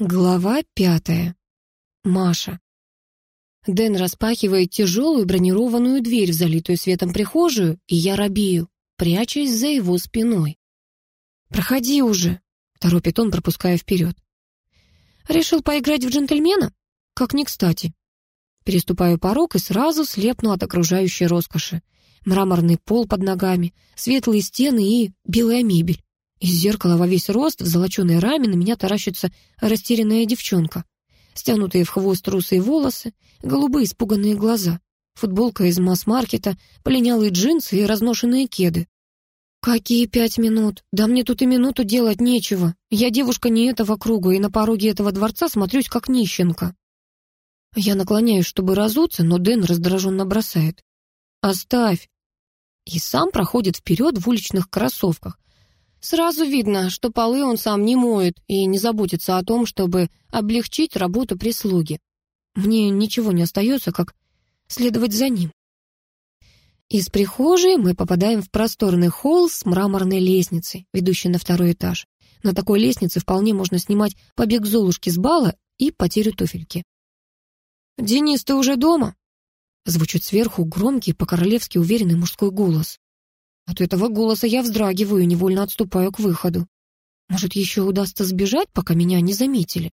Глава пятая. Маша. Дэн распахивает тяжелую бронированную дверь в залитую светом прихожую, и я робею, прячась за его спиной. «Проходи уже», — торопит он, пропуская вперед. «Решил поиграть в джентльмена? Как ни кстати». Переступаю порог и сразу слепну от окружающей роскоши. Мраморный пол под ногами, светлые стены и белая мебель. Из зеркала во весь рост в золоченой раме на меня таращится растерянная девчонка. Стянутые в хвост русые волосы, голубые испуганные глаза, футболка из масс-маркета, полинялые джинсы и разношенные кеды. «Какие пять минут? Да мне тут и минуту делать нечего. Я девушка не этого круга, и на пороге этого дворца смотрюсь как нищенка». Я наклоняюсь, чтобы разуться, но Дэн раздраженно бросает. «Оставь!» И сам проходит вперед в уличных кроссовках, Сразу видно, что полы он сам не моет и не заботится о том, чтобы облегчить работу прислуги. Мне ничего не остается, как следовать за ним. Из прихожей мы попадаем в просторный холл с мраморной лестницей, ведущей на второй этаж. На такой лестнице вполне можно снимать побег Золушки с бала и потерю туфельки. «Денис, ты уже дома?» Звучит сверху громкий, по-королевски уверенный мужской голос. От этого голоса я вздрагиваю и невольно отступаю к выходу. Может, еще удастся сбежать, пока меня не заметили?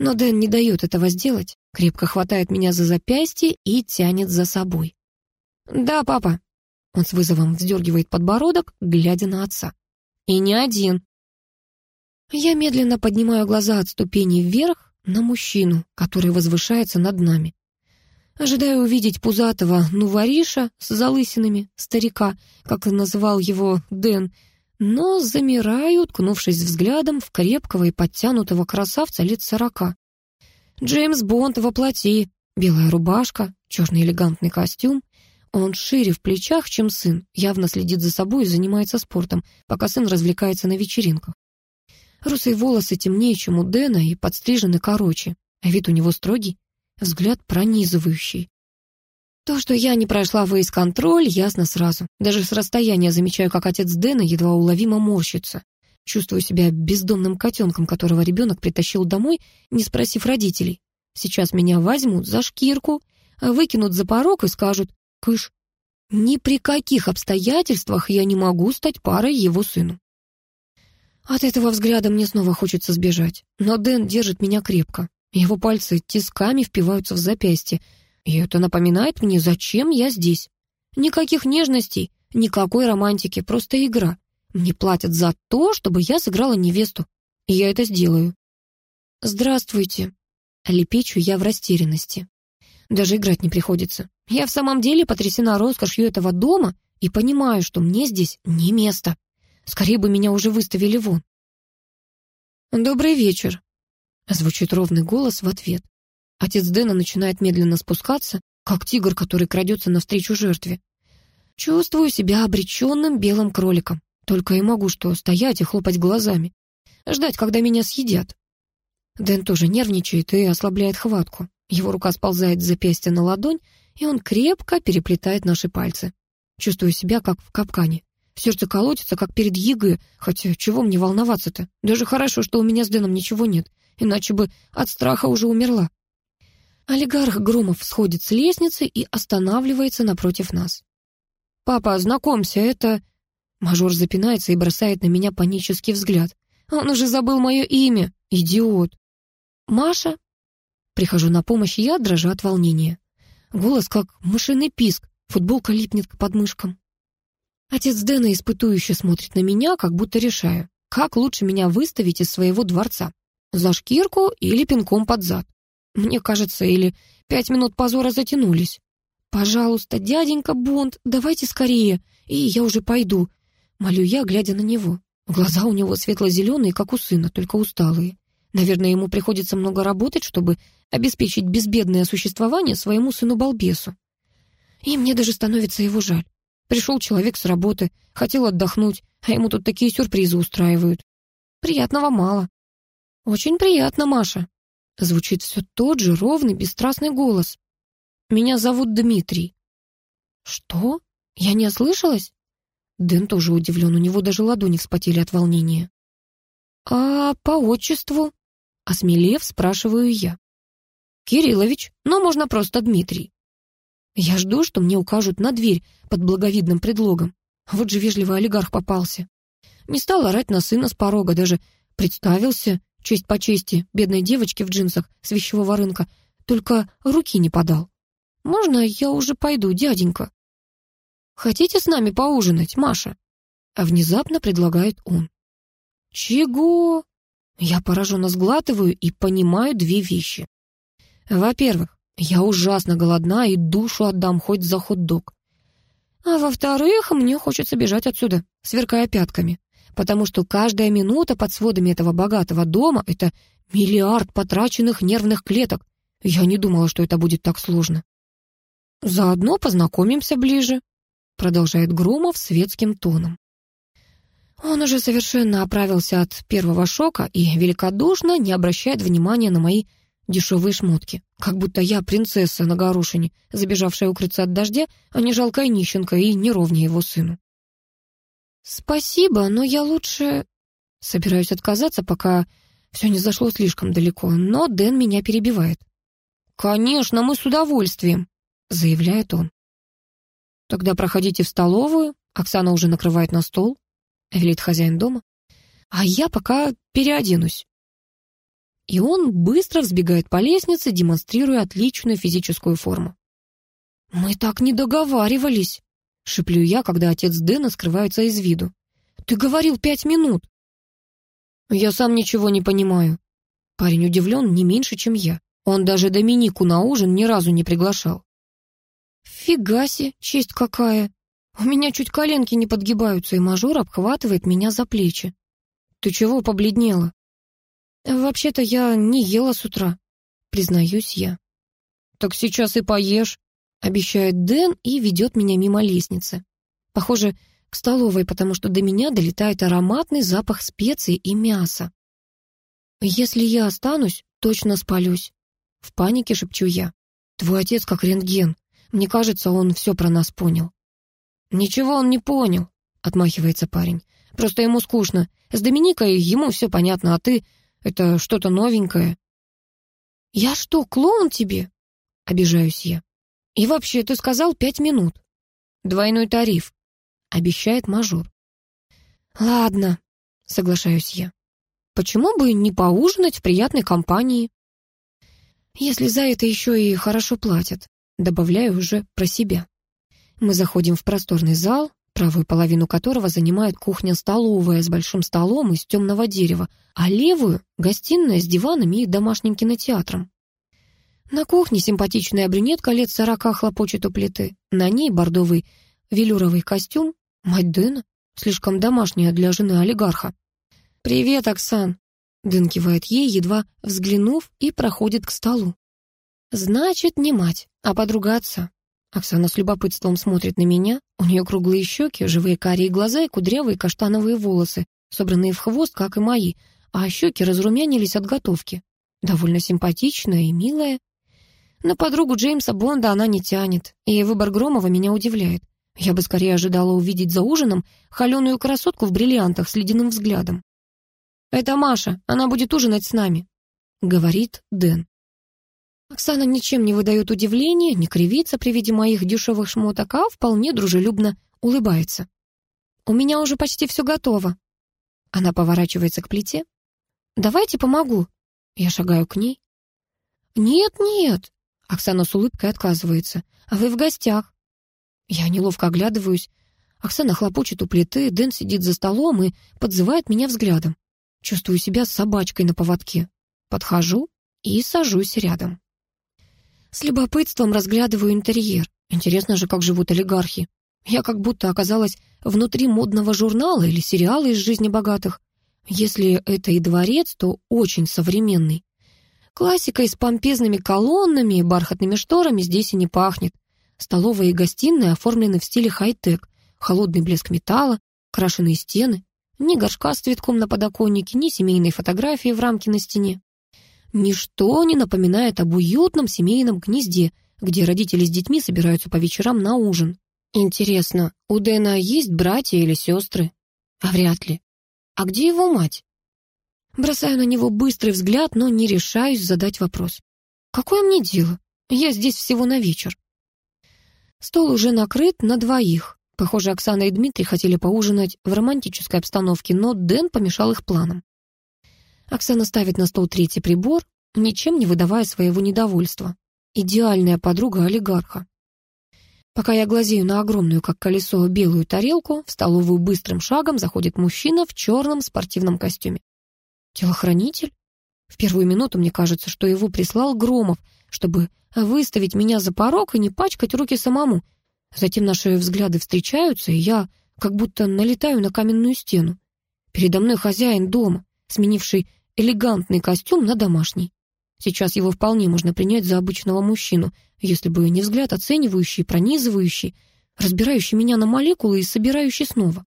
Но Дэн не дает этого сделать, крепко хватает меня за запястье и тянет за собой. «Да, папа». Он с вызовом вздергивает подбородок, глядя на отца. «И не один». Я медленно поднимаю глаза от ступеней вверх на мужчину, который возвышается над нами. Ожидая увидеть пузатого нувариша с залысинами, старика, как называл его Дэн, но замираю, уткнувшись взглядом в крепкого и подтянутого красавца лет сорока. Джеймс Бонд воплоти, белая рубашка, черный элегантный костюм. Он шире в плечах, чем сын, явно следит за собой и занимается спортом, пока сын развлекается на вечеринках. Русые волосы темнее, чем у Дэна, и подстрижены короче, а вид у него строгий взгляд пронизывающий. То, что я не прошла вейс-контроль, ясно сразу. Даже с расстояния замечаю, как отец Дэна едва уловимо морщится. Чувствую себя бездомным котенком, которого ребенок притащил домой, не спросив родителей. Сейчас меня возьмут за шкирку, выкинут за порог и скажут «Кыш». Ни при каких обстоятельствах я не могу стать парой его сыну. От этого взгляда мне снова хочется сбежать, но Дэн держит меня крепко. Его пальцы тисками впиваются в запястье, и это напоминает мне, зачем я здесь. Никаких нежностей, никакой романтики, просто игра. Мне платят за то, чтобы я сыграла невесту, и я это сделаю. «Здравствуйте», — лепечу я в растерянности. Даже играть не приходится. Я в самом деле потрясена роскошью этого дома и понимаю, что мне здесь не место. Скорее бы меня уже выставили вон. «Добрый вечер», Звучит ровный голос в ответ. Отец Дэна начинает медленно спускаться, как тигр, который крадется навстречу жертве. Чувствую себя обреченным белым кроликом. Только и могу что стоять и хлопать глазами. Ждать, когда меня съедят. Дэн тоже нервничает и ослабляет хватку. Его рука сползает с запястья на ладонь, и он крепко переплетает наши пальцы. Чувствую себя, как в капкане. Сердце колотится, как перед ЕГЭ, хотя чего мне волноваться-то? Даже хорошо, что у меня с Дэном ничего нет иначе бы от страха уже умерла. Олигарх Громов сходит с лестницы и останавливается напротив нас. «Папа, знакомься, это...» Мажор запинается и бросает на меня панический взгляд. «Он уже забыл мое имя, идиот!» «Маша?» Прихожу на помощь я, дрожа от волнения. Голос как мышиный писк, футболка липнет к подмышкам. Отец Дэна испытующе смотрит на меня, как будто решая, как лучше меня выставить из своего дворца. За шкирку или пинком под зад. Мне кажется, или пять минут позора затянулись. «Пожалуйста, дяденька Бонд, давайте скорее, и я уже пойду», — молю я, глядя на него. Глаза у него светло-зеленые, как у сына, только усталые. Наверное, ему приходится много работать, чтобы обеспечить безбедное существование своему сыну-балбесу. И мне даже становится его жаль. Пришел человек с работы, хотел отдохнуть, а ему тут такие сюрпризы устраивают. Приятного мало. «Очень приятно, Маша». Звучит все тот же ровный, бесстрастный голос. «Меня зовут Дмитрий». «Что? Я не ослышалась?» Дэн тоже удивлен, у него даже ладони вспотели от волнения. «А по отчеству?» Осмелев, спрашиваю я. «Кириллович, но можно просто Дмитрий». Я жду, что мне укажут на дверь под благовидным предлогом. Вот же вежливый олигарх попался. Не стал орать на сына с порога, даже представился, честь по чести, бедной девочке в джинсах с вещевого рынка, только руки не подал. «Можно я уже пойду, дяденька?» «Хотите с нами поужинать, Маша?» А внезапно предлагает он. «Чего?» Я пораженно сглатываю и понимаю две вещи. Во-первых, я ужасно голодна и душу отдам хоть за хот-дог. А во-вторых, мне хочется бежать отсюда, сверкая пятками, потому что каждая минута под сводами этого богатого дома — это миллиард потраченных нервных клеток. Я не думала, что это будет так сложно. «Заодно познакомимся ближе», — продолжает Громов светским тоном. Он уже совершенно оправился от первого шока и великодушно не обращает внимания на мои дешевые шмотки. Как будто я принцесса на горошине, забежавшая укрыться от дождя, а не жалкая нищенка и неровнее его сыну. «Спасибо, но я лучше...» Собираюсь отказаться, пока все не зашло слишком далеко, но Дэн меня перебивает. «Конечно, мы с удовольствием», — заявляет он. «Тогда проходите в столовую, Оксана уже накрывает на стол», — велит хозяин дома. «А я пока переоденусь». И он быстро взбегает по лестнице, демонстрируя отличную физическую форму. «Мы так не договаривались», — шеплю я, когда отец Дэна скрывается из виду. «Ты говорил пять минут». «Я сам ничего не понимаю». Парень удивлен не меньше, чем я. Он даже Доминику на ужин ни разу не приглашал. «Фига себе, честь какая! У меня чуть коленки не подгибаются, и мажор обхватывает меня за плечи. Ты чего побледнела?» «Вообще-то я не ела с утра», — признаюсь я. «Так сейчас и поешь», — обещает Дэн и ведет меня мимо лестницы. Похоже, к столовой, потому что до меня долетает ароматный запах специй и мяса. «Если я останусь, точно спалюсь», — в панике шепчу я. «Твой отец как рентген. Мне кажется, он все про нас понял». «Ничего он не понял», — отмахивается парень. «Просто ему скучно. С Доминикой ему все понятно, а ты это что-то новенькое». «Я что, клоун тебе?» — обижаюсь я. «И вообще, ты сказал пять минут». «Двойной тариф», — обещает мажор. «Ладно», — соглашаюсь я. «Почему бы не поужинать в приятной компании?» «Если за это еще и хорошо платят», — добавляю уже про себя. Мы заходим в просторный зал, правую половину которого занимает кухня-столовая с большим столом из темного дерева, а левую — гостиная с диванами и домашним кинотеатром. На кухне симпатичная брюнетка лет сорока хлопочет у плиты. На ней бордовый велюровый костюм. Мать Дэна, слишком домашняя для жены олигарха. «Привет, Оксан!» Дэн кивает ей, едва взглянув, и проходит к столу. «Значит, не мать, а подруга отца. Оксана с любопытством смотрит на меня. У нее круглые щеки, живые карие глаза и кудрявые каштановые волосы, собранные в хвост, как и мои, а щеки разрумянились от готовки. Довольно симпатичная и милая. На подругу Джеймса Бонда она не тянет, и выбор Громова меня удивляет. Я бы скорее ожидала увидеть за ужином холеную красотку в бриллиантах с ледяным взглядом. «Это Маша, она будет ужинать с нами», — говорит Дэн. Оксана ничем не выдает удивления, не кривится при виде моих дешевых шмоток, а вполне дружелюбно улыбается. «У меня уже почти все готово». Она поворачивается к плите. «Давайте помогу». Я шагаю к ней. «Нет, нет», — Оксана с улыбкой отказывается. «А вы в гостях». Я неловко оглядываюсь. Оксана хлопочет у плиты, Дэн сидит за столом и подзывает меня взглядом. Чувствую себя собачкой на поводке. Подхожу и сажусь рядом. С любопытством разглядываю интерьер. Интересно же, как живут олигархи. Я как будто оказалась внутри модного журнала или сериала из жизни богатых. Если это и дворец, то очень современный. Классикой с помпезными колоннами и бархатными шторами здесь и не пахнет. Столовая и гостиная оформлены в стиле хай-тек. Холодный блеск металла, крашеные стены. Ни горшка с цветком на подоконнике, ни семейной фотографии в рамке на стене. Ничто не напоминает об уютном семейном гнезде, где родители с детьми собираются по вечерам на ужин. Интересно, у Дэна есть братья или сестры? А вряд ли. А где его мать? Бросаю на него быстрый взгляд, но не решаюсь задать вопрос. Какое мне дело? Я здесь всего на вечер. Стол уже накрыт на двоих. Похоже, Оксана и Дмитрий хотели поужинать в романтической обстановке, но Дэн помешал их планам. Оксана ставит на стол третий прибор, ничем не выдавая своего недовольства. Идеальная подруга олигарха. Пока я глазею на огромную, как колесо, белую тарелку, в столовую быстрым шагом заходит мужчина в черном спортивном костюме. Телохранитель? В первую минуту мне кажется, что его прислал Громов, чтобы выставить меня за порог и не пачкать руки самому. Затем наши взгляды встречаются, и я как будто налетаю на каменную стену. Передо мной хозяин дома, сменивший элегантный костюм на домашний. Сейчас его вполне можно принять за обычного мужчину, если бы не взгляд оценивающий, пронизывающий, разбирающий меня на молекулы и собирающий снова.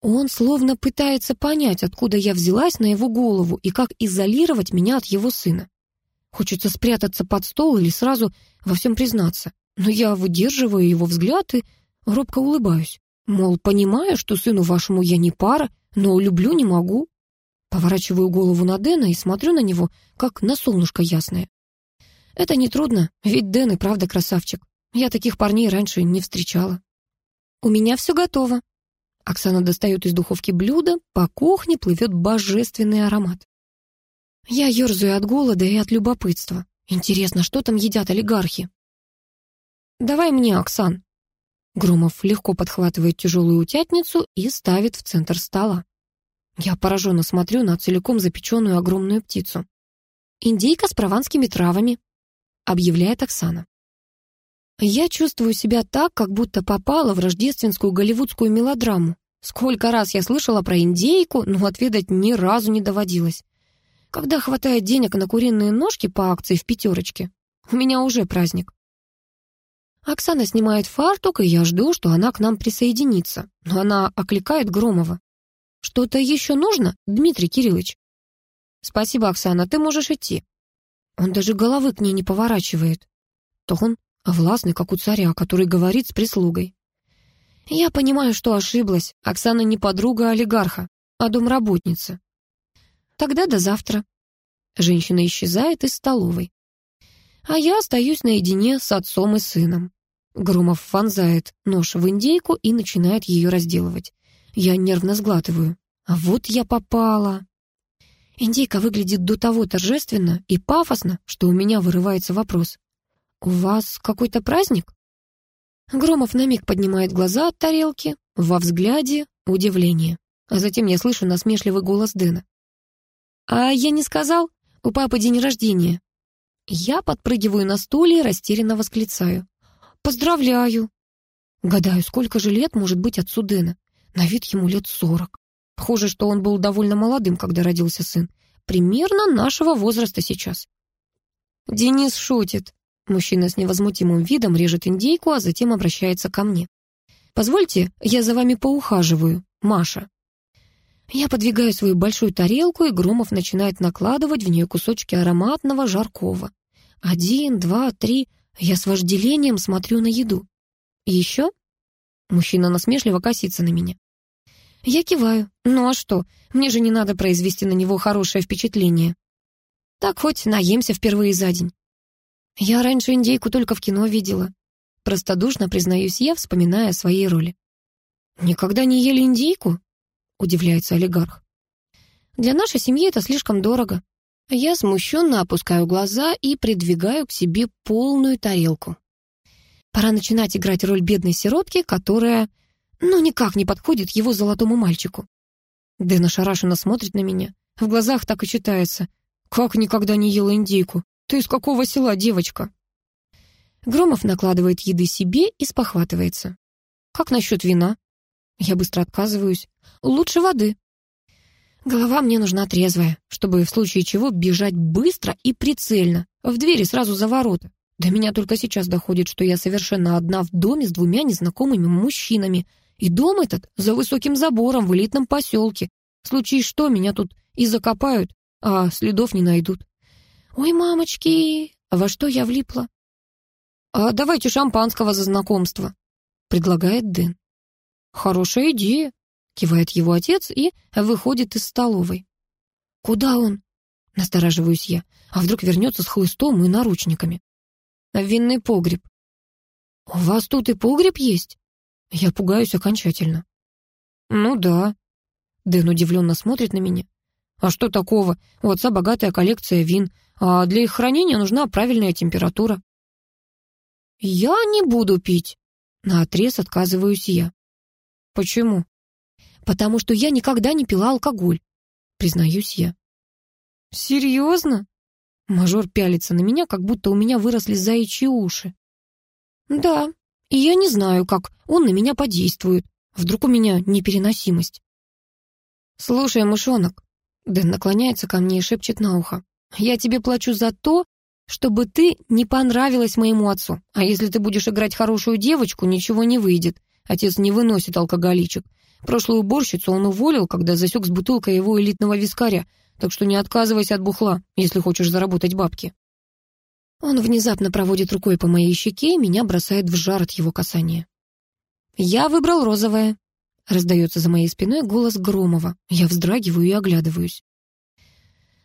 Он словно пытается понять, откуда я взялась на его голову и как изолировать меня от его сына. Хочется спрятаться под стол или сразу во всем признаться. Но я выдерживаю его взгляд и робко улыбаюсь. Мол, понимаю, что сыну вашему я не пара, но люблю не могу. Поворачиваю голову на Дэна и смотрю на него, как на солнышко ясное. Это нетрудно, ведь Дэн и правда красавчик. Я таких парней раньше не встречала. У меня все готово. Оксана достает из духовки блюдо, по кухне плывет божественный аромат. Я ерзаю от голода и от любопытства. Интересно, что там едят олигархи? «Давай мне, Оксан». Громов легко подхватывает тяжелую утятницу и ставит в центр стола. Я пораженно смотрю на целиком запеченную огромную птицу. «Индейка с прованскими травами», — объявляет Оксана. Я чувствую себя так, как будто попала в рождественскую голливудскую мелодраму. Сколько раз я слышала про индейку, но отведать ни разу не доводилось. Когда хватает денег на куриные ножки по акции в пятерочке, у меня уже праздник. Оксана снимает фартук, и я жду, что она к нам присоединится. Но она окликает Громова. Что-то еще нужно, Дмитрий Кириллович? Спасибо, Оксана, ты можешь идти. Он даже головы к ней не поворачивает. Тон властный, как у царя, который говорит с прислугой. Я понимаю, что ошиблась. Оксана не подруга олигарха, а домработница. Тогда до завтра. Женщина исчезает из столовой. А я остаюсь наедине с отцом и сыном. Громов вонзает нож в индейку и начинает ее разделывать. Я нервно сглатываю. А вот я попала. Индейка выглядит до того торжественно и пафосно, что у меня вырывается вопрос. «У вас какой-то праздник?» Громов на миг поднимает глаза от тарелки, во взгляде удивление. А затем я слышу насмешливый голос Дэна. «А я не сказал? У папы день рождения». Я подпрыгиваю на стуле и растерянно восклицаю. «Поздравляю!» Гадаю, сколько же лет может быть отцу Дэна. На вид ему лет сорок. Похоже, что он был довольно молодым, когда родился сын. Примерно нашего возраста сейчас. Денис шутит. Мужчина с невозмутимым видом режет индейку, а затем обращается ко мне. «Позвольте, я за вами поухаживаю, Маша». Я подвигаю свою большую тарелку, и Громов начинает накладывать в нее кусочки ароматного жаркого. Один, два, три. Я с вожделением смотрю на еду. «Еще?» Мужчина насмешливо косится на меня. Я киваю. Ну а что? Мне же не надо произвести на него хорошее впечатление. Так хоть наемся впервые за день. Я раньше индейку только в кино видела. Простодушно признаюсь я, вспоминая о своей роли. «Никогда не ели индейку?» — удивляется олигарх. «Для нашей семьи это слишком дорого». Я смущенно опускаю глаза и придвигаю к себе полную тарелку. Пора начинать играть роль бедной сиротки, которая ну никак не подходит его золотому мальчику. Дэн ошарашенно смотрит на меня. В глазах так и читается. «Как никогда не ела индейку? Ты из какого села, девочка?» Громов накладывает еды себе и спохватывается. «Как насчет вина?» Я быстро отказываюсь. «Лучше воды». Голова мне нужна трезвая, чтобы в случае чего бежать быстро и прицельно, в двери сразу за ворота. До меня только сейчас доходит, что я совершенно одна в доме с двумя незнакомыми мужчинами, и дом этот за высоким забором в элитном поселке. В случае что, меня тут и закопают, а следов не найдут. Ой, мамочки, во что я влипла? А давайте шампанского за знакомство, предлагает Дэн. Хорошая идея, кивает его отец и выходит из столовой. Куда он? Настораживаюсь я. А вдруг вернется с хлыстом и наручниками? В винный погреб. У вас тут и погреб есть? Я пугаюсь окончательно. Ну да. Дэн удивленно смотрит на меня. А что такого? У отца богатая коллекция вин, а для их хранения нужна правильная температура. Я не буду пить. Наотрез отказываюсь я. Почему? Потому что я никогда не пила алкоголь, признаюсь я. Серьезно? Мажор пялится на меня, как будто у меня выросли заячьи уши. Да, и я не знаю, как он на меня подействует. Вдруг у меня непереносимость. Слушай, мышонок, Дэн наклоняется ко мне и шепчет на ухо. «Я тебе плачу за то, чтобы ты не понравилась моему отцу. А если ты будешь играть хорошую девочку, ничего не выйдет. Отец не выносит алкоголичек. Прошлую уборщицу он уволил, когда засек с бутылкой его элитного вискаря, так что не отказывайся от бухла, если хочешь заработать бабки». Он внезапно проводит рукой по моей щеке и меня бросает в жар от его касания. «Я выбрал розовое», Раздается за моей спиной голос Громова. Я вздрагиваю и оглядываюсь.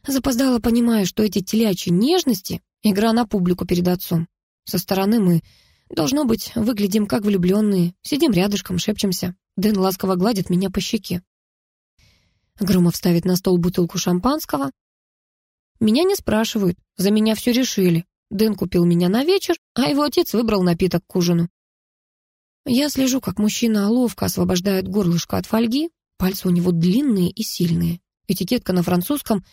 Запоздала, понимая, что эти телячьи нежности — игра на публику перед отцом. Со стороны мы, должно быть, выглядим как влюбленные, сидим рядышком, шепчемся. Дэн ласково гладит меня по щеке. Громов ставит на стол бутылку шампанского. Меня не спрашивают, за меня все решили. Дэн купил меня на вечер, а его отец выбрал напиток к ужину. Я слежу, как мужчина ловко освобождает горлышко от фольги, пальцы у него длинные и сильные, этикетка на французском,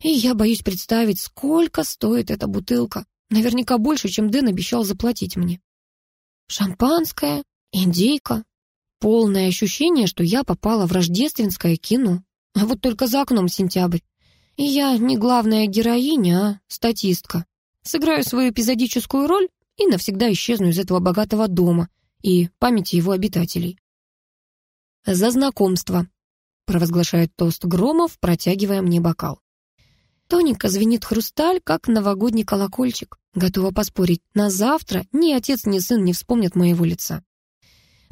и я боюсь представить, сколько стоит эта бутылка. Наверняка больше, чем Дэн обещал заплатить мне. Шампанское, индейка. Полное ощущение, что я попала в рождественское кино. А вот только за окном сентябрь. И я не главная героиня, а статистка. Сыграю свою эпизодическую роль и навсегда исчезну из этого богатого дома, и памяти его обитателей. «За знакомство», — провозглашает тост Громов, протягивая мне бокал. Тоненько звенит хрусталь, как новогодний колокольчик. Готова поспорить, на завтра ни отец, ни сын не вспомнят моего лица.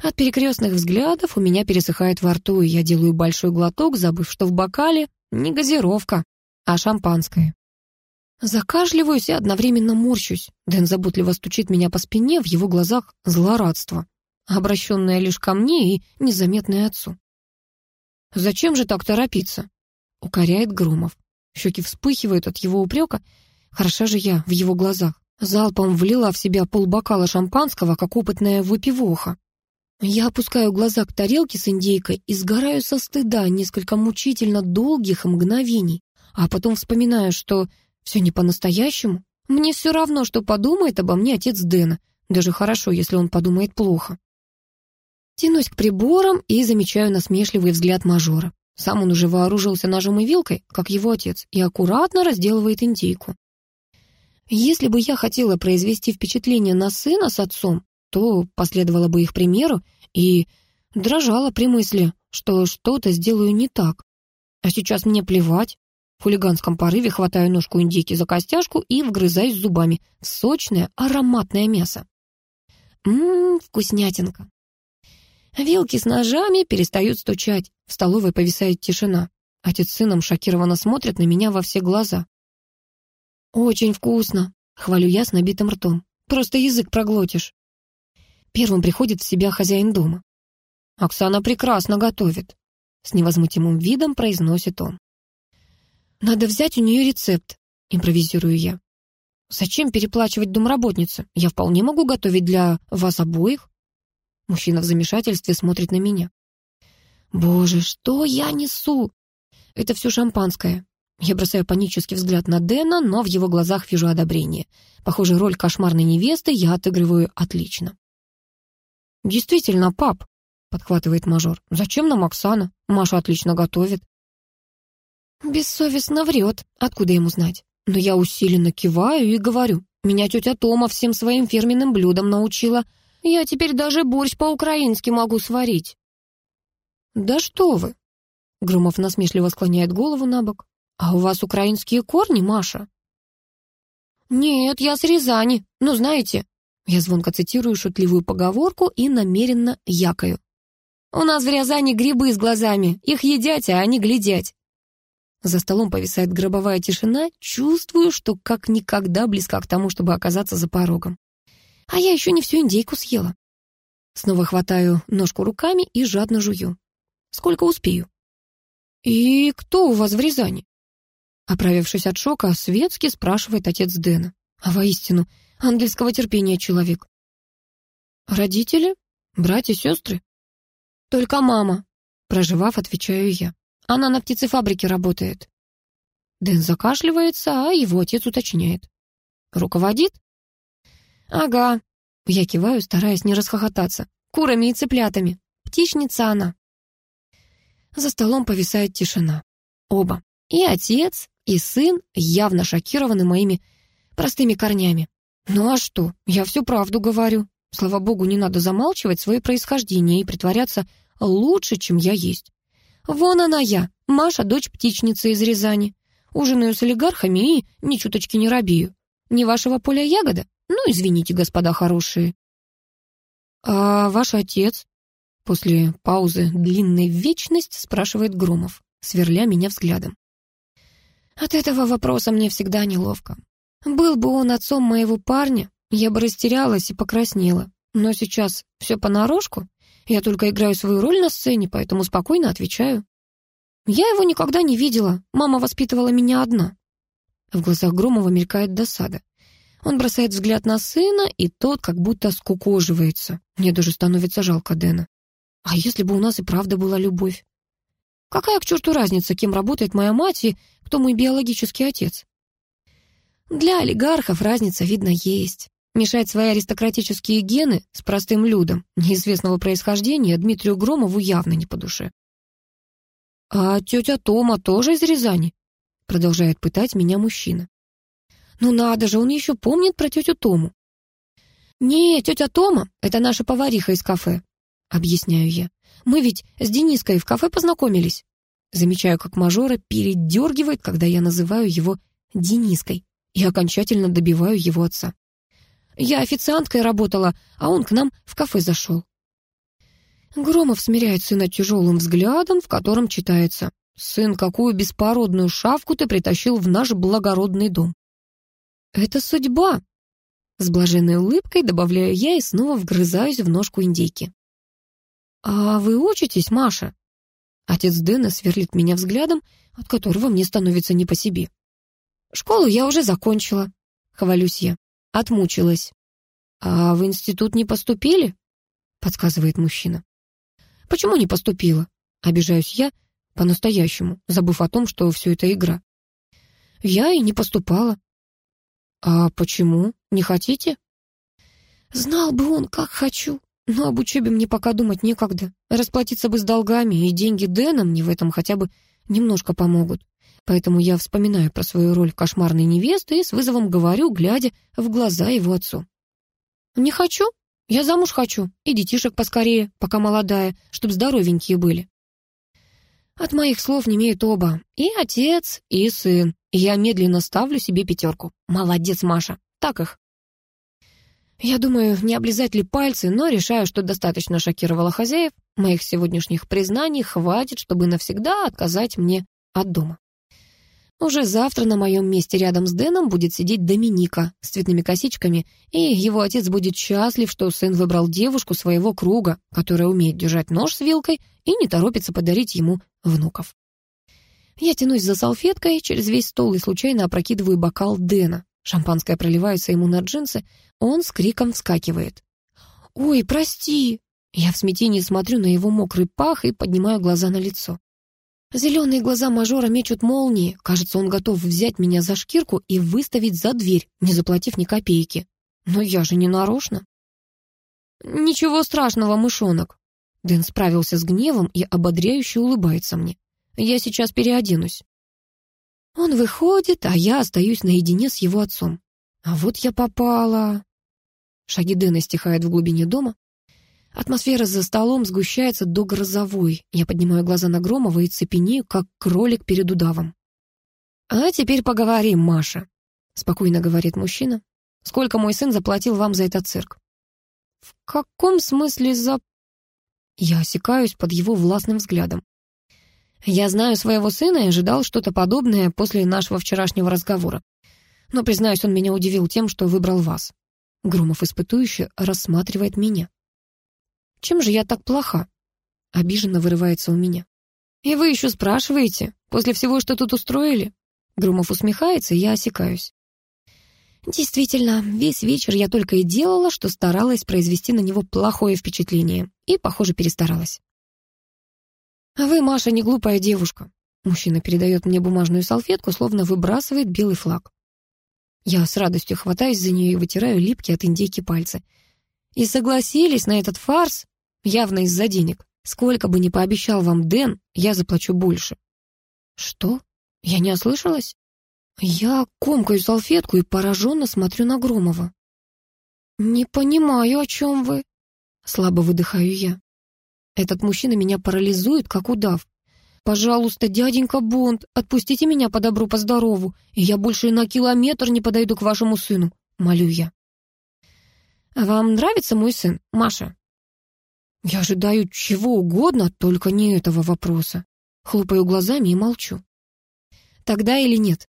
От перекрестных взглядов у меня пересыхает во рту, и я делаю большой глоток, забыв, что в бокале не газировка, а шампанское. Закашливаюсь и одновременно морщусь. Дэн заботливо стучит меня по спине, в его глазах злорадство, обращенное лишь ко мне и незаметное отцу. «Зачем же так торопиться?» — укоряет Громов. Щеки вспыхивают от его упрека. Хороша же я в его глазах. Залпом влила в себя полбокала шампанского, как опытная выпивоха. Я опускаю глаза к тарелке с индейкой и сгораю со стыда несколько мучительно долгих мгновений, а потом вспоминаю, что все не по-настоящему. Мне все равно, что подумает обо мне отец Дэна. Даже хорошо, если он подумает плохо. Тянусь к приборам и замечаю насмешливый взгляд мажора. Сам он уже вооружился ножом и вилкой, как его отец, и аккуратно разделывает индейку. Если бы я хотела произвести впечатление на сына с отцом, то последовала бы их примеру и дрожала при мысли, что что-то сделаю не так. А сейчас мне плевать. В хулиганском порыве хватаю ножку индейки за костяшку и вгрызаюсь зубами в сочное ароматное мясо. Ммм, вкуснятинка. Вилки с ножами перестают стучать. В столовой повисает тишина. Отец с сыном шокированно смотрят на меня во все глаза. «Очень вкусно», — хвалю я с набитым ртом. «Просто язык проглотишь». Первым приходит в себя хозяин дома. «Оксана прекрасно готовит», — с невозмутимым видом произносит он. «Надо взять у нее рецепт», — импровизирую я. «Зачем переплачивать домработнице? Я вполне могу готовить для вас обоих». Мужчина в замешательстве смотрит на меня. «Боже, что я несу? Это все шампанское». Я бросаю панический взгляд на Дэна, но в его глазах вижу одобрение. Похоже, роль кошмарной невесты я отыгрываю отлично. «Действительно, пап», — подхватывает мажор, — «зачем нам Оксана? Маша отлично готовит». Бессовестно врет, откуда ему знать? Но я усиленно киваю и говорю. Меня тетя Тома всем своим фирменным блюдам научила. Я теперь даже борщ по-украински могу сварить. Да что вы? Громов насмешливо склоняет голову на бок. А у вас украинские корни, Маша? Нет, я с Рязани. Ну, знаете, я звонко цитирую шутливую поговорку и намеренно якаю. У нас в Рязани грибы с глазами. Их едят, а они глядят. За столом повисает гробовая тишина, чувствую, что как никогда близка к тому, чтобы оказаться за порогом. А я еще не всю индейку съела. Снова хватаю ножку руками и жадно жую. Сколько успею. «И кто у вас в Рязани?» Оправившись от шока, светски спрашивает отец Дэна. А воистину, ангельского терпения человек. «Родители? Братья, сестры?» «Только мама», — проживав, отвечаю я. Она на птицефабрике работает. Дэн закашливается, а его отец уточняет. Руководит? Ага. Я киваю, стараясь не расхохотаться. Курами и цыплятами. Птичница она. За столом повисает тишина. Оба. И отец, и сын явно шокированы моими простыми корнями. Ну а что? Я всю правду говорю. Слава богу, не надо замалчивать свое происхождение и притворяться лучше, чем я есть. Вон она я, Маша, дочь птичницы из Рязани. Ужинаю с олигархами и ни чуточки не робею. Не вашего поля ягода? Ну, извините, господа хорошие. А ваш отец? После паузы длинной вечность спрашивает Громов, сверля меня взглядом. От этого вопроса мне всегда неловко. Был бы он отцом моего парня, я бы растерялась и покраснела. Но сейчас все понарошку, я только играю свою роль на сцене, поэтому спокойно отвечаю. Я его никогда не видела, мама воспитывала меня одна. В глазах Громова мелькает досада. Он бросает взгляд на сына, и тот как будто скукоживается. Мне даже становится жалко Дэна. А если бы у нас и правда была любовь? Какая к черту разница, кем работает моя мать и кто мой биологический отец? Для олигархов разница, видно, есть. Мешать свои аристократические гены с простым людом неизвестного происхождения Дмитрию Громову явно не по душе. «А тетя Тома тоже из Рязани?» Продолжает пытать меня мужчина. «Ну надо же, он еще помнит про тетю Тому». «Не, тетя Тома — это наша повариха из кафе», — объясняю я. «Мы ведь с Дениской в кафе познакомились». Замечаю, как мажора передергивает, когда я называю его Дениской, и окончательно добиваю его отца. Я официанткой работала, а он к нам в кафе зашел. Громов смиряет сына тяжелым взглядом, в котором читается «Сын, какую беспородную шавку ты притащил в наш благородный дом?» «Это судьба!» С блаженной улыбкой добавляю я и снова вгрызаюсь в ножку индейки. «А вы учитесь, Маша?» Отец Дэна сверлит меня взглядом, от которого мне становится не по себе. «Школу я уже закончила», — хвалюсь я. Отмучилась. «А в институт не поступили?» — подсказывает мужчина. «Почему не поступила?» — обижаюсь я по-настоящему, забыв о том, что все это игра. «Я и не поступала». «А почему? Не хотите?» «Знал бы он, как хочу. Но об учебе мне пока думать некогда. Расплатиться бы с долгами, и деньги Дэна мне в этом хотя бы немножко помогут. Поэтому я вспоминаю про свою роль кошмарной невесты и с вызовом говорю, глядя в глаза его отцу. «Не хочу. Я замуж хочу. И детишек поскорее, пока молодая, чтобы здоровенькие были». От моих слов не имеют оба. И отец, и сын. Я медленно ставлю себе пятерку. Молодец, Маша. Так их. Я думаю, не облизать ли пальцы, но решаю, что достаточно шокировала хозяев. Моих сегодняшних признаний хватит, чтобы навсегда отказать мне от дома. Уже завтра на моем месте рядом с Дэном будет сидеть Доминика с цветными косичками, и его отец будет счастлив, что сын выбрал девушку своего круга, которая умеет держать нож с вилкой и не торопится подарить ему внуков. Я тянусь за салфеткой через весь стол и случайно опрокидываю бокал Дэна. Шампанское проливается ему на джинсы, он с криком вскакивает. «Ой, прости!» Я в смятении смотрю на его мокрый пах и поднимаю глаза на лицо. Зеленые глаза мажора мечут молнии. Кажется, он готов взять меня за шкирку и выставить за дверь, не заплатив ни копейки. Но я же не нарочно. «Ничего страшного, мышонок». Дэн справился с гневом и ободряюще улыбается мне. «Я сейчас переоденусь». Он выходит, а я остаюсь наедине с его отцом. А вот я попала. Шаги Дэна стихают в глубине дома. Атмосфера за столом сгущается до грозовой. Я поднимаю глаза на Громова и цепенею, как кролик перед удавом. «А теперь поговорим, Маша», — спокойно говорит мужчина. «Сколько мой сын заплатил вам за этот цирк?» «В каком смысле за...» Я осекаюсь под его властным взглядом. Я знаю своего сына и ожидал что-то подобное после нашего вчерашнего разговора. Но, признаюсь, он меня удивил тем, что выбрал вас. Громов испытующе рассматривает меня. Чем же я так плоха? Обиженно вырывается у меня. И вы еще спрашиваете, после всего, что тут устроили? Громов усмехается, и я осекаюсь. Действительно, весь вечер я только и делала, что старалась произвести на него плохое впечатление. И, похоже, перестаралась. «А вы, Маша, не глупая девушка». Мужчина передает мне бумажную салфетку, словно выбрасывает белый флаг. Я с радостью хватаюсь за нее и вытираю липкие от индейки пальцы. И согласились на этот фарс явно из-за денег. Сколько бы ни пообещал вам Дэн, я заплачу больше. Что? Я не ослышалась? Я комкаю салфетку и пораженно смотрю на Громова. «Не понимаю, о чем вы?» Слабо выдыхаю я. Этот мужчина меня парализует, как удав. «Пожалуйста, дяденька Бонд, отпустите меня по добру, по здорову, и я больше на километр не подойду к вашему сыну», — молю я. «Вам нравится мой сын, Маша?» Я ожидаю чего угодно, только не этого вопроса. Хлопаю глазами и молчу. «Тогда или нет?»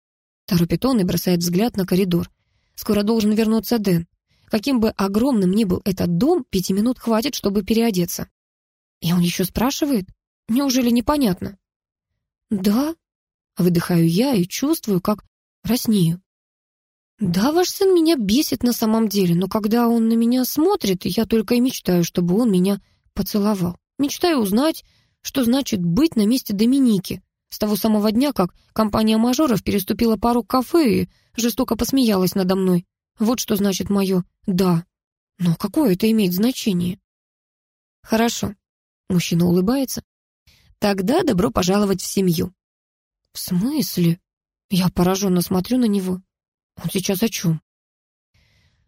Торопит он и бросает взгляд на коридор. «Скоро должен вернуться Дэн. Каким бы огромным ни был этот дом, пяти минут хватит, чтобы переодеться». И он еще спрашивает? Неужели непонятно? «Да», — выдыхаю я и чувствую, как краснею. «Да, ваш сын меня бесит на самом деле, но когда он на меня смотрит, я только и мечтаю, чтобы он меня поцеловал. Мечтаю узнать, что значит быть на месте Доминики. С того самого дня, как компания мажоров переступила пару кафе и жестоко посмеялась надо мной. Вот что значит мое «да». Но какое это имеет значение? Хорошо. Мужчина улыбается. Тогда добро пожаловать в семью. В смысле? Я пораженно смотрю на него. Он сейчас о чем?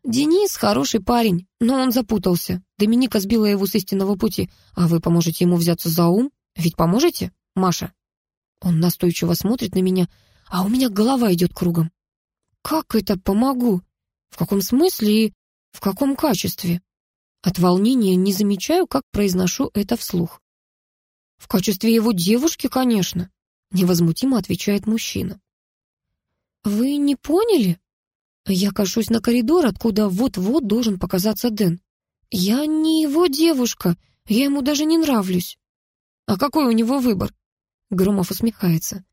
Денис хороший парень, но он запутался. Доминика сбила его с истинного пути. А вы поможете ему взяться за ум? Ведь поможете, Маша? Он настойчиво смотрит на меня, а у меня голова идет кругом. Как это помогу? В каком смысле и в каком качестве? От волнения не замечаю, как произношу это вслух. «В качестве его девушки, конечно», — невозмутимо отвечает мужчина. «Вы не поняли?» Я кашусь на коридор, откуда вот-вот должен показаться Дэн. «Я не его девушка, я ему даже не нравлюсь». «А какой у него выбор?» Громов усмехается.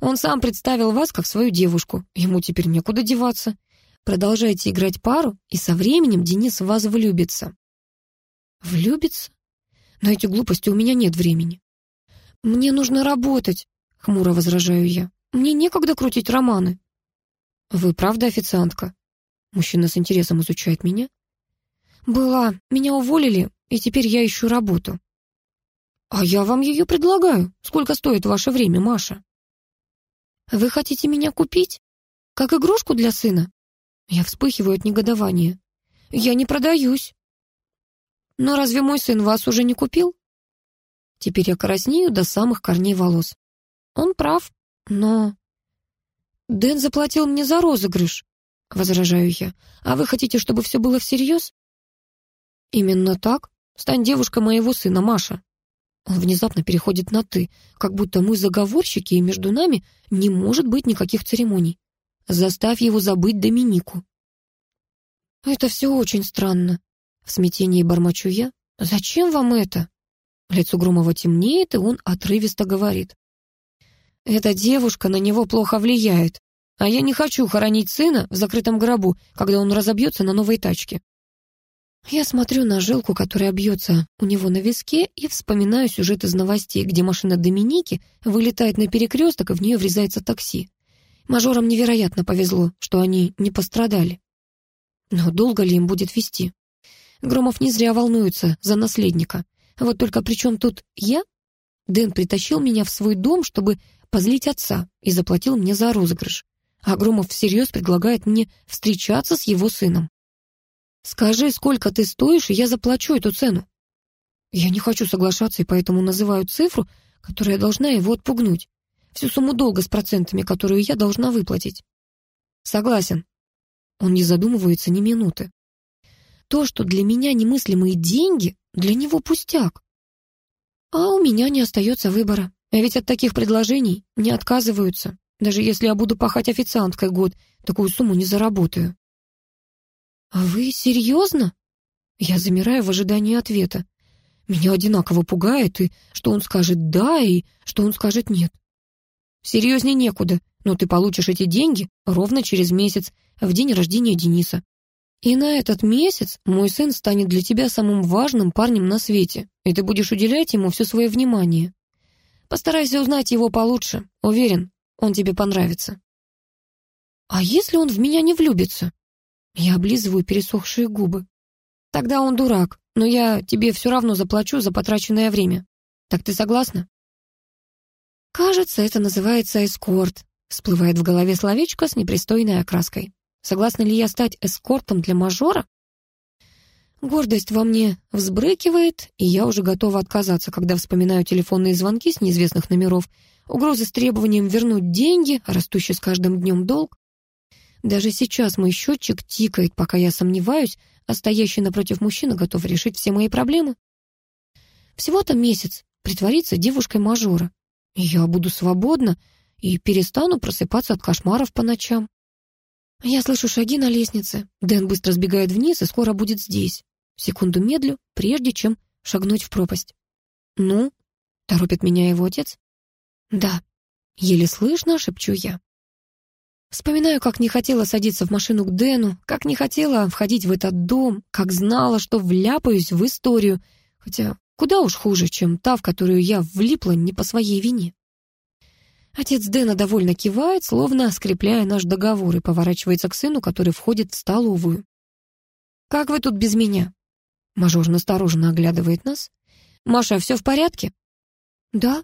«Он сам представил вас как свою девушку. Ему теперь некуда деваться. Продолжайте играть пару, и со временем Денис в вас влюбится». «Влюбится? На эти глупости у меня нет времени». «Мне нужно работать», — хмуро возражаю я. «Мне некогда крутить романы». «Вы правда официантка?» Мужчина с интересом изучает меня. «Была. Меня уволили, и теперь я ищу работу». «А я вам ее предлагаю. Сколько стоит ваше время, Маша?» «Вы хотите меня купить? Как игрушку для сына?» Я вспыхиваю от негодования. «Я не продаюсь». «Но разве мой сын вас уже не купил?» Теперь я краснею до самых корней волос. Он прав, но... Дэн заплатил мне за розыгрыш, возражаю я. А вы хотите, чтобы все было всерьез? Именно так. Стань девушкой моего сына, Маша. Он внезапно переходит на «ты», как будто мы заговорщики, и между нами не может быть никаких церемоний. Заставь его забыть Доминику. Это все очень странно. В смятении бормочу я. Зачем вам это? Лицо Громова темнеет, и он отрывисто говорит. «Эта девушка на него плохо влияет, а я не хочу хоронить сына в закрытом гробу, когда он разобьется на новой тачке». Я смотрю на жилку, которая бьется у него на виске, и вспоминаю сюжет из новостей, где машина Доминики вылетает на перекресток, и в нее врезается такси. Мажорам невероятно повезло, что они не пострадали. Но долго ли им будет вести? Громов не зря волнуется за наследника. Вот только при чем тут я? Дэн притащил меня в свой дом, чтобы позлить отца, и заплатил мне за розыгрыш. А Громов всерьез предлагает мне встречаться с его сыном. «Скажи, сколько ты стоишь, и я заплачу эту цену». Я не хочу соглашаться, и поэтому называю цифру, которая должна его отпугнуть. Всю сумму долга с процентами, которую я должна выплатить. Согласен. Он не задумывается ни минуты. То, что для меня немыслимые деньги, для него пустяк. А у меня не остается выбора. А ведь от таких предложений не отказываются. Даже если я буду пахать официанткой год, такую сумму не заработаю. «А вы серьезно?» Я замираю в ожидании ответа. Меня одинаково пугает и что он скажет «да» и что он скажет «нет». Серьезнее некуда, но ты получишь эти деньги ровно через месяц, в день рождения Дениса. И на этот месяц мой сын станет для тебя самым важным парнем на свете, и ты будешь уделять ему все свое внимание. Постарайся узнать его получше. Уверен, он тебе понравится. А если он в меня не влюбится? Я облизываю пересохшие губы. Тогда он дурак, но я тебе все равно заплачу за потраченное время. Так ты согласна? Кажется, это называется эскорт. Всплывает в голове словечко с непристойной окраской. Согласна ли я стать эскортом для мажора? Гордость во мне взбрыкивает, и я уже готова отказаться, когда вспоминаю телефонные звонки с неизвестных номеров, угрозы с требованием вернуть деньги, растущий с каждым днем долг. Даже сейчас мой счетчик тикает, пока я сомневаюсь, а стоящий напротив мужчина готов решить все мои проблемы. Всего-то месяц притвориться девушкой-мажора. Я буду свободна и перестану просыпаться от кошмаров по ночам. Я слышу шаги на лестнице. Дэн быстро сбегает вниз и скоро будет здесь. Секунду медлю, прежде чем шагнуть в пропасть. «Ну?» — торопит меня его отец. «Да». Еле слышно, шепчу я. Вспоминаю, как не хотела садиться в машину к Дэну, как не хотела входить в этот дом, как знала, что вляпаюсь в историю, хотя куда уж хуже, чем та, в которую я влипла не по своей вине. Отец Дэна довольно кивает, словно скрепляя наш договор, и поворачивается к сыну, который входит в столовую. «Как вы тут без меня?» Мажор настороженно оглядывает нас. «Маша, все в порядке?» «Да».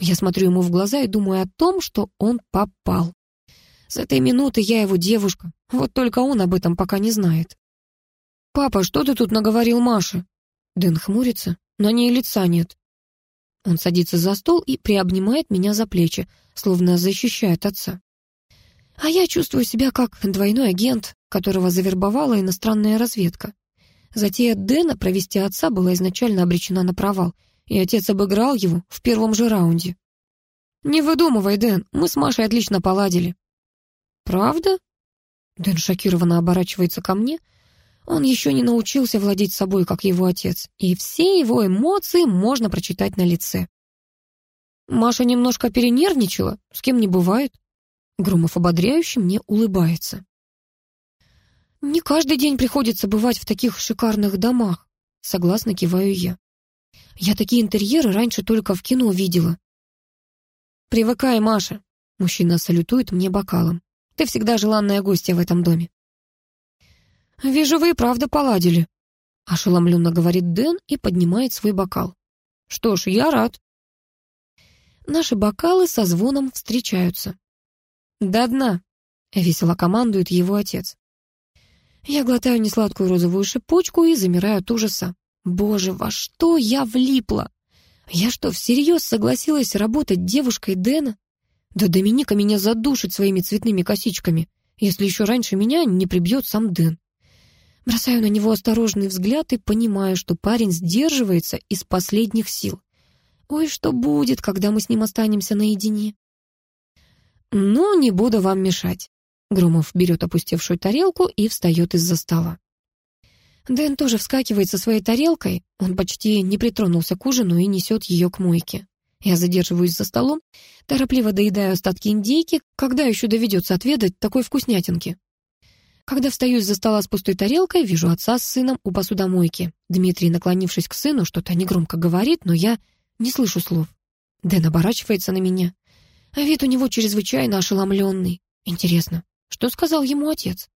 Я смотрю ему в глаза и думаю о том, что он попал. С этой минуты я его девушка, вот только он об этом пока не знает. «Папа, что ты тут наговорил Маше?» Дэн хмурится, на ней лица нет. Он садится за стол и приобнимает меня за плечи, словно защищает отца. А я чувствую себя как двойной агент, которого завербовала иностранная разведка. Затея Дэна провести отца была изначально обречена на провал, и отец обыграл его в первом же раунде. «Не выдумывай, Дэн, мы с Машей отлично поладили». «Правда?» Дэн шокированно оборачивается ко мне. Он еще не научился владеть собой, как его отец, и все его эмоции можно прочитать на лице. Маша немножко перенервничала, с кем не бывает. Громов ободряюще мне улыбается. «Не каждый день приходится бывать в таких шикарных домах», — согласно киваю я. «Я такие интерьеры раньше только в кино видела». «Привыкай, Маша», — мужчина салютует мне бокалом. «Ты всегда желанная гостья в этом доме». «Вижу, вы и правда поладили», — ошеломленно говорит Дэн и поднимает свой бокал. «Что ж, я рад». Наши бокалы со звоном встречаются. «До дна», — весело командует его отец. Я глотаю несладкую розовую шипучку и замираю от ужаса. Боже, во что я влипла? Я что, всерьез согласилась работать девушкой Дэна? Да Доминика меня задушит своими цветными косичками, если еще раньше меня не прибьет сам Дэн. Бросаю на него осторожный взгляд и понимаю, что парень сдерживается из последних сил. Ой, что будет, когда мы с ним останемся наедине? Ну, не буду вам мешать. Громов берет опустевшую тарелку и встает из-за стола. Дэн тоже вскакивает со своей тарелкой. Он почти не притронулся к ужину и несет ее к мойке. Я задерживаюсь за столом, торопливо доедаю остатки индейки, когда еще доведется отведать такой вкуснятинки. Когда встаю из-за стола с пустой тарелкой, вижу отца с сыном у посудомойки. Дмитрий, наклонившись к сыну, что-то негромко говорит, но я не слышу слов. Дэн оборачивается на меня, а вид у него чрезвычайно ошеломленный. Интересно, что сказал ему отец?